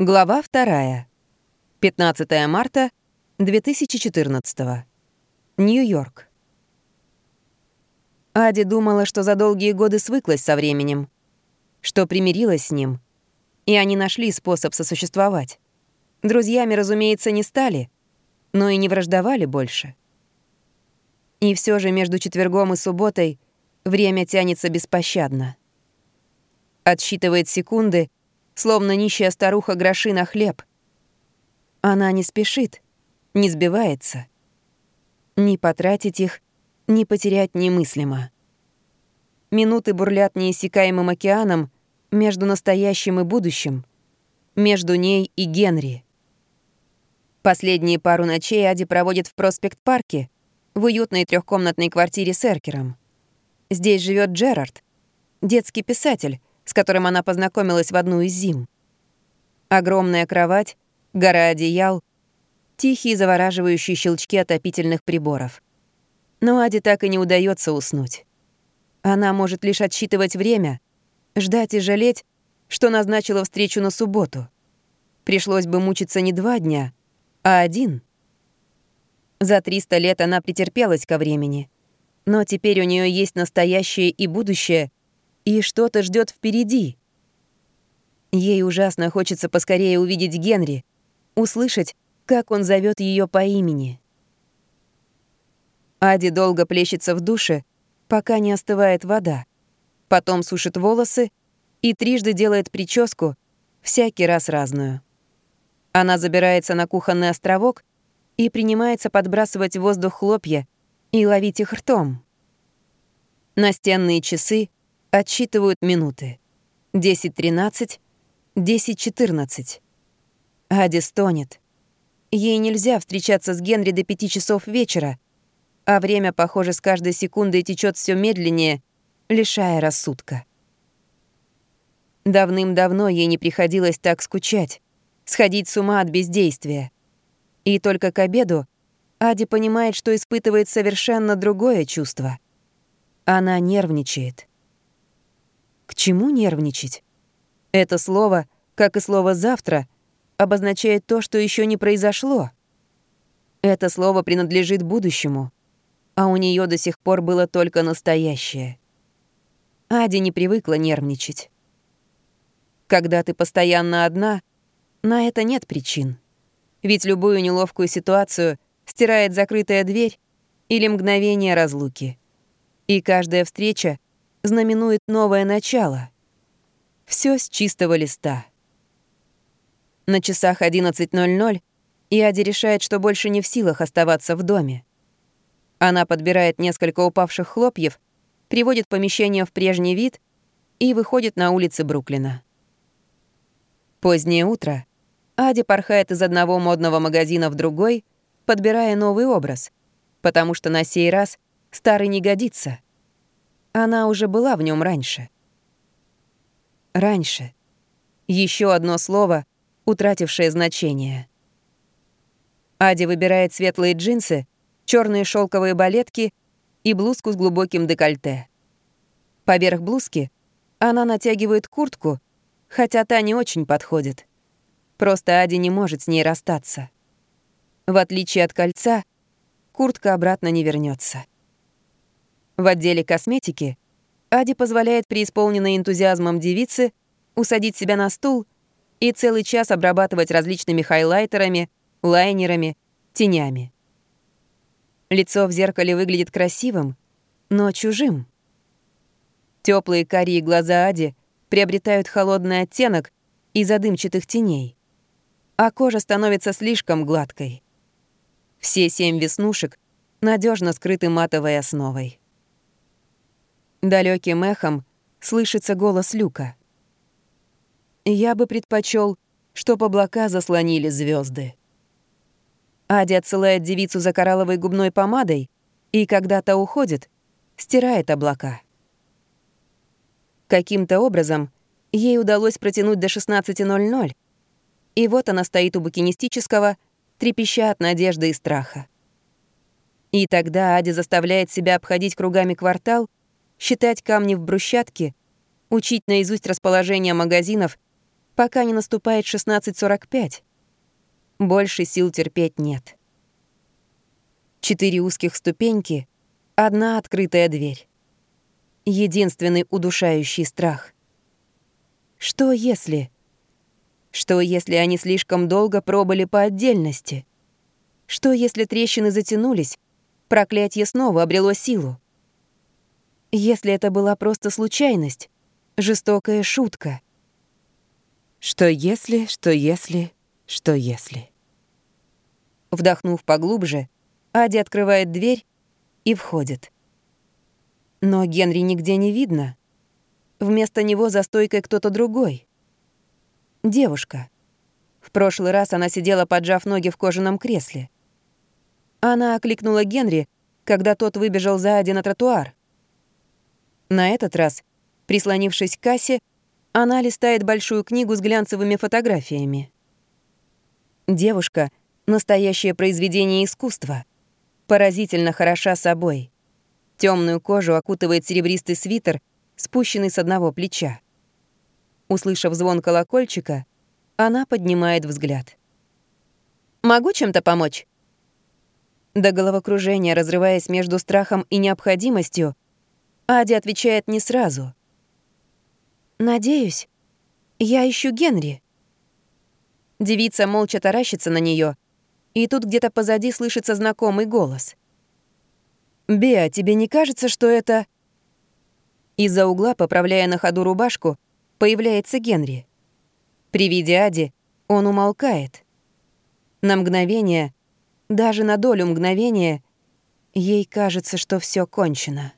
Глава 2. 15 марта 2014. Нью-Йорк. Ади думала, что за долгие годы свыклась со временем, что примирилась с ним, и они нашли способ сосуществовать. Друзьями, разумеется, не стали, но и не враждовали больше. И все же между четвергом и субботой время тянется беспощадно. Отсчитывает секунды — словно нищая старуха гроши на хлеб. Она не спешит, не сбивается. Не потратить их, не потерять немыслимо. Минуты бурлят неиссякаемым океаном между настоящим и будущим, между ней и Генри. Последние пару ночей Ади проводит в Проспект-парке, в уютной трехкомнатной квартире с Эркером. Здесь живет Джерард, детский писатель, с которым она познакомилась в одну из зим. Огромная кровать, гора одеял, тихие завораживающие щелчки отопительных приборов. Но Аде так и не удается уснуть. Она может лишь отсчитывать время, ждать и жалеть, что назначила встречу на субботу. Пришлось бы мучиться не два дня, а один. За 300 лет она претерпелась ко времени, но теперь у нее есть настоящее и будущее, и что-то ждет впереди. Ей ужасно хочется поскорее увидеть Генри, услышать, как он зовет ее по имени. Ади долго плещется в душе, пока не остывает вода. Потом сушит волосы и трижды делает прическу, всякий раз разную. Она забирается на кухонный островок и принимается подбрасывать в воздух хлопья и ловить их ртом. Настенные часы Отсчитывают минуты. 10.13, 10.14. Ади стонет. Ей нельзя встречаться с Генри до пяти часов вечера, а время, похоже, с каждой секундой течет все медленнее, лишая рассудка. Давным-давно ей не приходилось так скучать, сходить с ума от бездействия. И только к обеду Ади понимает, что испытывает совершенно другое чувство. Она нервничает. К чему нервничать? Это слово, как и слово «завтра», обозначает то, что еще не произошло. Это слово принадлежит будущему, а у нее до сих пор было только настоящее. Ади не привыкла нервничать. Когда ты постоянно одна, на это нет причин. Ведь любую неловкую ситуацию стирает закрытая дверь или мгновение разлуки. И каждая встреча знаменует новое начало. Все с чистого листа. На часах 11.00 Иади решает, что больше не в силах оставаться в доме. Она подбирает несколько упавших хлопьев, приводит помещение в прежний вид и выходит на улицы Бруклина. Позднее утро. Ади порхает из одного модного магазина в другой, подбирая новый образ, потому что на сей раз старый не годится — она уже была в нем раньше. Раньше. Еще одно слово, утратившее значение. Ади выбирает светлые джинсы, черные шелковые балетки и блузку с глубоким декольте. Поверх блузки она натягивает куртку, хотя та не очень подходит. Просто Ади не может с ней расстаться. В отличие от кольца, куртка обратно не вернется. В отделе косметики Ади позволяет преисполненной энтузиазмом девице усадить себя на стул и целый час обрабатывать различными хайлайтерами, лайнерами, тенями. Лицо в зеркале выглядит красивым, но чужим. Теплые карие глаза Ади приобретают холодный оттенок из-за дымчатых теней, а кожа становится слишком гладкой. Все семь веснушек надежно скрыты матовой основой. Далеким эхом слышится голос Люка. «Я бы предпочел, чтоб облака заслонили звезды. Ади отсылает девицу за коралловой губной помадой и, когда то уходит, стирает облака. Каким-то образом ей удалось протянуть до 16.00, и вот она стоит у букинистического, трепеща от надежды и страха. И тогда Ади заставляет себя обходить кругами квартал считать камни в брусчатке, учить наизусть расположение магазинов, пока не наступает 16.45. Больше сил терпеть нет. Четыре узких ступеньки, одна открытая дверь. Единственный удушающий страх. Что если... Что если они слишком долго пробыли по отдельности? Что если трещины затянулись, проклятие снова обрело силу? Если это была просто случайность, жестокая шутка. Что если, что если, что если? Вдохнув поглубже, Ади открывает дверь и входит. Но Генри нигде не видно. Вместо него за стойкой кто-то другой. Девушка. В прошлый раз она сидела, поджав ноги в кожаном кресле. Она окликнула Генри, когда тот выбежал за Ади на тротуар. На этот раз, прислонившись к кассе, она листает большую книгу с глянцевыми фотографиями. Девушка — настоящее произведение искусства. Поразительно хороша собой. Темную кожу окутывает серебристый свитер, спущенный с одного плеча. Услышав звон колокольчика, она поднимает взгляд. «Могу чем-то помочь?» До головокружения, разрываясь между страхом и необходимостью, Ади отвечает не сразу. «Надеюсь. Я ищу Генри». Девица молча таращится на нее, и тут где-то позади слышится знакомый голос. «Беа, тебе не кажется, что это...» Из-за угла, поправляя на ходу рубашку, появляется Генри. При виде Ади он умолкает. На мгновение, даже на долю мгновения, ей кажется, что все кончено.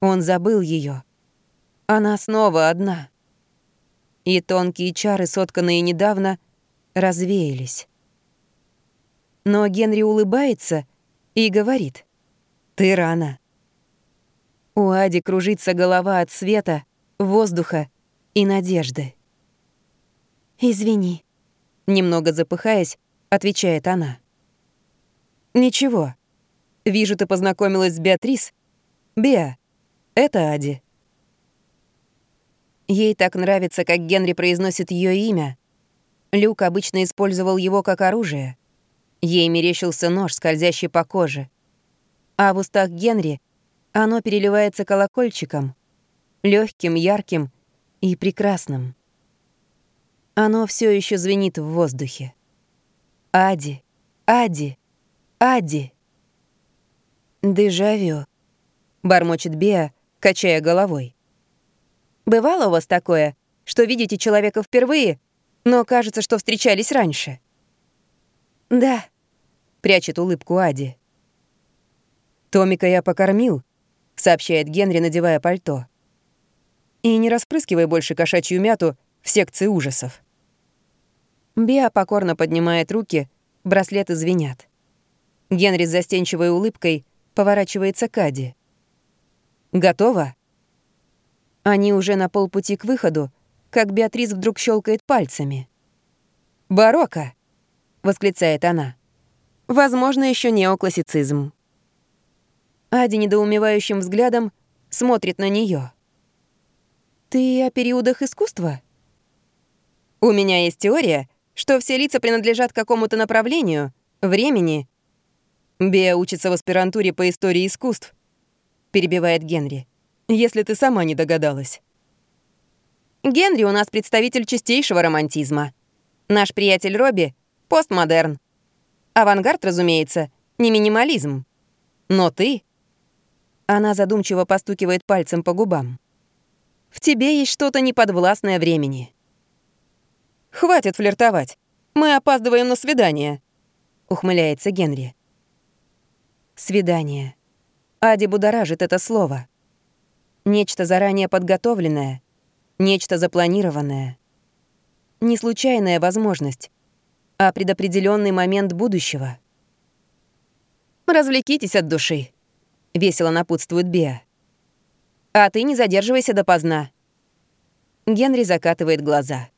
Он забыл ее. Она снова одна. И тонкие чары, сотканные недавно, развеялись. Но Генри улыбается и говорит, «Ты рано». У Ади кружится голова от света, воздуха и надежды. «Извини», — немного запыхаясь, отвечает она. «Ничего. Вижу, ты познакомилась с Беатрис. Беа, это Ади». Ей так нравится, как Генри произносит ее имя. Люк обычно использовал его как оружие. Ей мерещился нож, скользящий по коже. А в устах Генри оно переливается колокольчиком, легким, ярким и прекрасным. Оно все еще звенит в воздухе. Ади, Ади, Ади. Дежавю, бормочет Беа, качая головой. Бывало у вас такое, что видите человека впервые, но кажется, что встречались раньше? Да, прячет улыбку Ади. Томика я покормил, сообщает Генри, надевая пальто. И не распрыскивай больше кошачью мяту в секции ужасов. Биа покорно поднимает руки, браслеты звенят. Генри с застенчивой улыбкой поворачивается к Ади. «Готово?» Они уже на полпути к выходу, как Беатрис вдруг щелкает пальцами. «Барокко!» — восклицает она. «Возможно, еще неоклассицизм». Ади недоумевающим взглядом смотрит на нее. «Ты о периодах искусства?» «У меня есть теория, что все лица принадлежат какому-то направлению, времени. Беа учится в аспирантуре по истории искусств, перебивает Генри, если ты сама не догадалась. Генри у нас представитель чистейшего романтизма. Наш приятель Робби — постмодерн. Авангард, разумеется, не минимализм. Но ты... Она задумчиво постукивает пальцем по губам. В тебе есть что-то неподвластное времени. «Хватит флиртовать. Мы опаздываем на свидание», — ухмыляется Генри. Свидание. Ади будоражит это слово. Нечто заранее подготовленное, нечто запланированное. Не случайная возможность, а предопределенный момент будущего. «Развлекитесь от души», — весело напутствует Беа. «А ты не задерживайся допоздна». Генри закатывает глаза.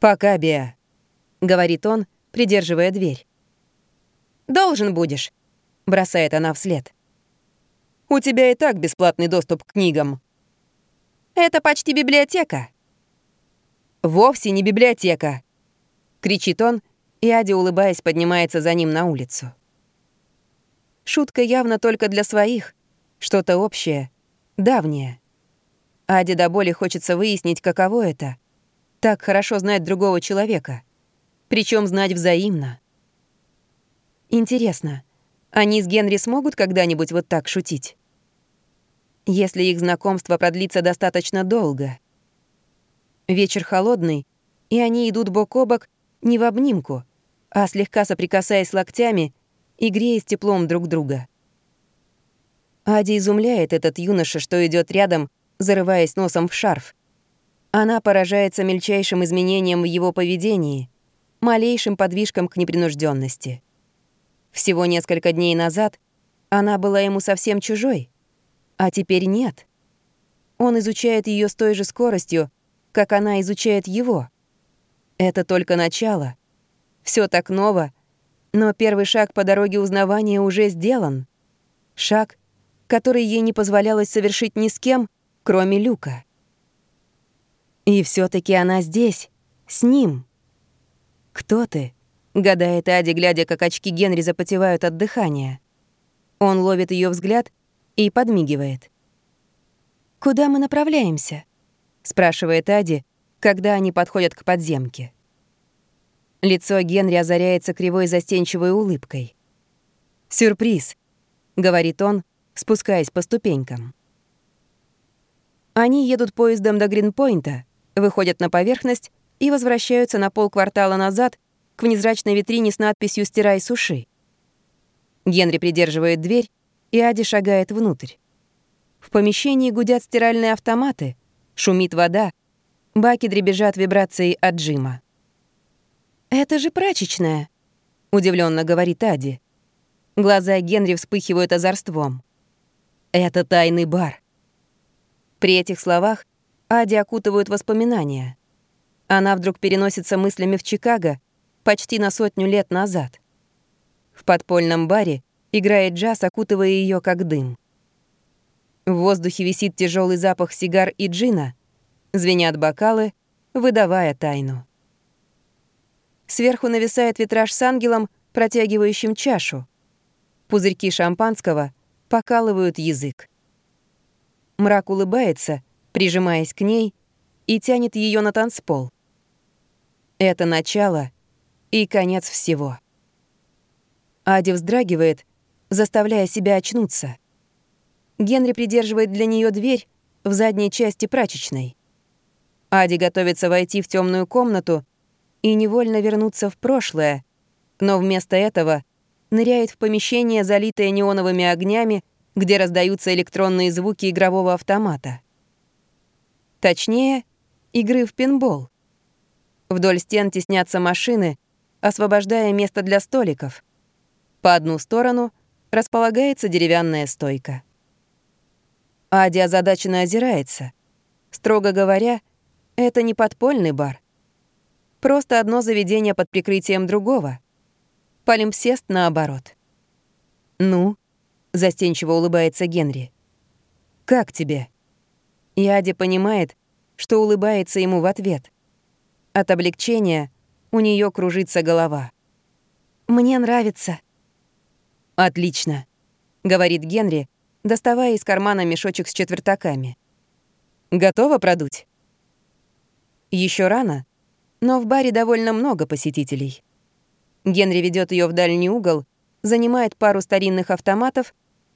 «Пока, Беа», — говорит он, придерживая дверь. «Должен будешь», — бросает она вслед. «У тебя и так бесплатный доступ к книгам». «Это почти библиотека». вовсе не библиотека!» — кричит он, и Ади, улыбаясь, поднимается за ним на улицу. Шутка явно только для своих, что-то общее, давнее. Аде до боли хочется выяснить, каково это — так хорошо знать другого человека, причем знать взаимно. Интересно, они с Генри смогут когда-нибудь вот так шутить? Если их знакомство продлится достаточно долго. Вечер холодный, и они идут бок о бок не в обнимку, а слегка соприкасаясь локтями и греясь теплом друг друга. Ади изумляет этот юноша, что идет рядом, зарываясь носом в шарф. Она поражается мельчайшим изменением в его поведении, малейшим подвижкам к непринужденности. Всего несколько дней назад она была ему совсем чужой, а теперь нет. Он изучает ее с той же скоростью, как она изучает его. Это только начало. Все так ново, но первый шаг по дороге узнавания уже сделан. Шаг, который ей не позволялось совершить ни с кем, кроме Люка. И все таки она здесь, с ним. «Кто ты?» — гадает Ади, глядя, как очки Генри запотевают от дыхания. Он ловит ее взгляд и подмигивает. «Куда мы направляемся?» — спрашивает Ади, когда они подходят к подземке. Лицо Генри озаряется кривой застенчивой улыбкой. «Сюрприз», — говорит он, спускаясь по ступенькам. Они едут поездом до Гринпойнта, выходят на поверхность и возвращаются на полквартала назад к внезрачной витрине с надписью «Стирай, суши». Генри придерживает дверь, и Ади шагает внутрь. В помещении гудят стиральные автоматы, шумит вода, баки дребезжат вибрацией от Джима. «Это же прачечная», — удивленно говорит Ади. Глаза Генри вспыхивают озорством. «Это тайный бар». При этих словах Ади окутывают воспоминания. Она вдруг переносится мыслями в Чикаго почти на сотню лет назад. В подпольном баре играет джаз, окутывая ее как дым. В воздухе висит тяжелый запах сигар и джина, звенят бокалы, выдавая тайну. Сверху нависает витраж с ангелом, протягивающим чашу. Пузырьки шампанского покалывают язык. Мрак улыбается, прижимаясь к ней, и тянет ее на танцпол. Это начало и конец всего. Ади вздрагивает, заставляя себя очнуться. Генри придерживает для нее дверь в задней части прачечной. Ади готовится войти в темную комнату и невольно вернуться в прошлое, но вместо этого ныряет в помещение, залитое неоновыми огнями, где раздаются электронные звуки игрового автомата. Точнее, игры в пинбол. Вдоль стен теснятся машины, освобождая место для столиков. По одну сторону располагается деревянная стойка. Ади озадаченно озирается. Строго говоря, это не подпольный бар. Просто одно заведение под прикрытием другого. Полимпсест наоборот. «Ну?» — застенчиво улыбается Генри. «Как тебе?» И Ади понимает, что улыбается ему в ответ. От облегчения у нее кружится голова. «Мне нравится». «Отлично», — говорит Генри, доставая из кармана мешочек с четвертаками. «Готова продуть?» Еще рано, но в баре довольно много посетителей. Генри ведет ее в дальний угол, занимает пару старинных автоматов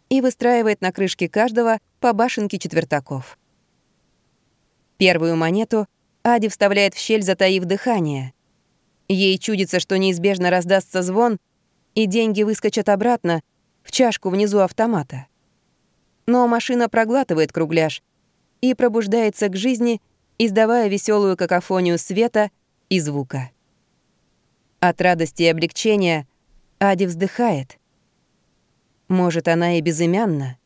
и выстраивает на крышке каждого по башенке четвертаков. Первую монету Ади вставляет в щель, затаив дыхание. Ей чудится, что неизбежно раздастся звон, и деньги выскочат обратно в чашку внизу автомата. Но машина проглатывает кругляш и пробуждается к жизни, издавая веселую какофонию света и звука. От радости и облегчения Ади вздыхает. Может, она и безымянна,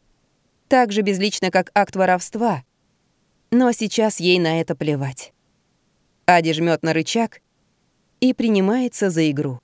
так же безлично, как акт воровства, но сейчас ей на это плевать. Ади жмет на рычаг и принимается за игру.